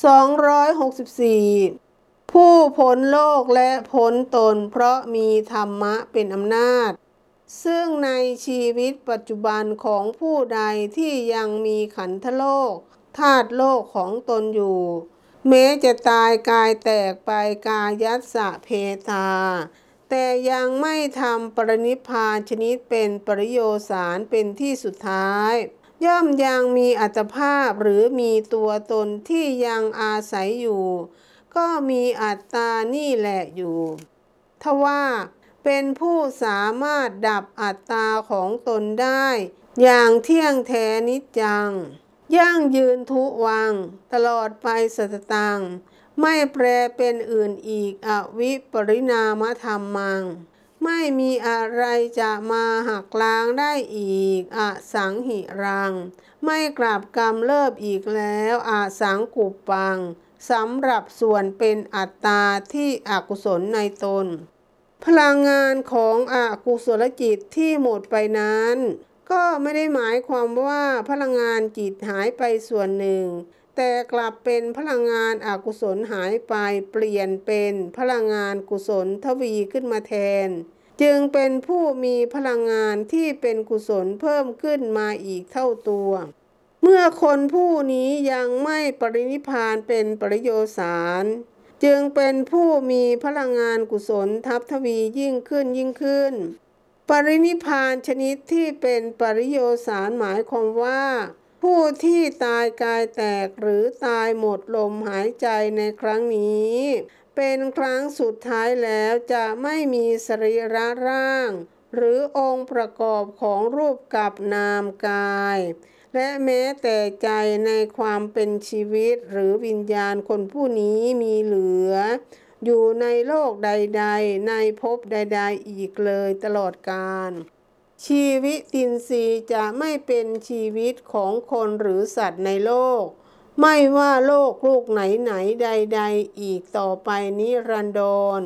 264 ผู้พ้นโลกและพ้นตนเพราะมีธรรมะเป็นอำนาจ ซึ่งในชีวิตปัจจุบันของผู้ใดที่ยังมีขันธโลกธาตุโลกของตนอยู่ แม้จะตายกายแตกไปกายยัสสะเพทาแต่ยังไม่ทำปรินิพพานชนิดเป็นปริโยสารเป็นที่สุดท้าย ย่อมยังมีอัตภาพหรือมีตัวตนที่ยังอาศัยอยู่ ก็มีอัตตานี่แหละอยู่ ทว่าเป็นผู้สามารถดับอัตตาของตนได้ อย่างเที่ยงแท้นิจจัง ยั่งยืนทุวัง ตลอดไปสัตตัง ไม่แปรเป็นอื่นอีกอวิปริณามธรรมัง ไม่มีอะไรจะมาหักล้างได้อีกอสังหิรัง ไม่กลับกรรมเลิบอีกแล้วอาสังกุปปังสำหรับส่วนเป็นอัตตาที่อกุศลในตน พลังงานของอกุศลจิตที่หมดไปนั้น ก็ไม่ได้หมายความว่าพลังงานจิตหายไปส่วนหนึ่ง แต่กลับเป็นพลังงานอากุศลหายไปเปลี่ยนเป็นพลังงานกุศลทวีขึ้นมาแทน จึงเป็นผู้มีพลังงานที่เป็นกุศลเพิ่มขึ้นมาอีกเท่าตัว เมื่อคนผู้นี้ยังไม่ปรินิพานเป็นปริโยสารจึงเป็นผู้มีพลังงานกุศลทับทวียิ่งขึ้นยิ่งขึ้น ปรินิพานชนิดที่เป็นปริโยสารหมายความว่า ผู้ที่ตายกายแตกหรือตายหมดลมหายใจในครั้งนี้ เป็นครั้งสุดท้ายแล้วจะไม่มีสรีระร่าง หรือองค์ประกอบของรูปกับนามกาย และแม้แต่ใจในความเป็นชีวิตหรือวิญญาณคนผู้นี้มีเหลือ อยู่ในโลกใด ๆ ในภพใด ๆ อีกเลยตลอดกาล ชีวิตินทรีย์จะไม่เป็นชีวิตของคนหรือสัตว์ในโลก ไม่ว่าโลกลูกไหนๆใด ๆ อีกต่อไปนิรันดร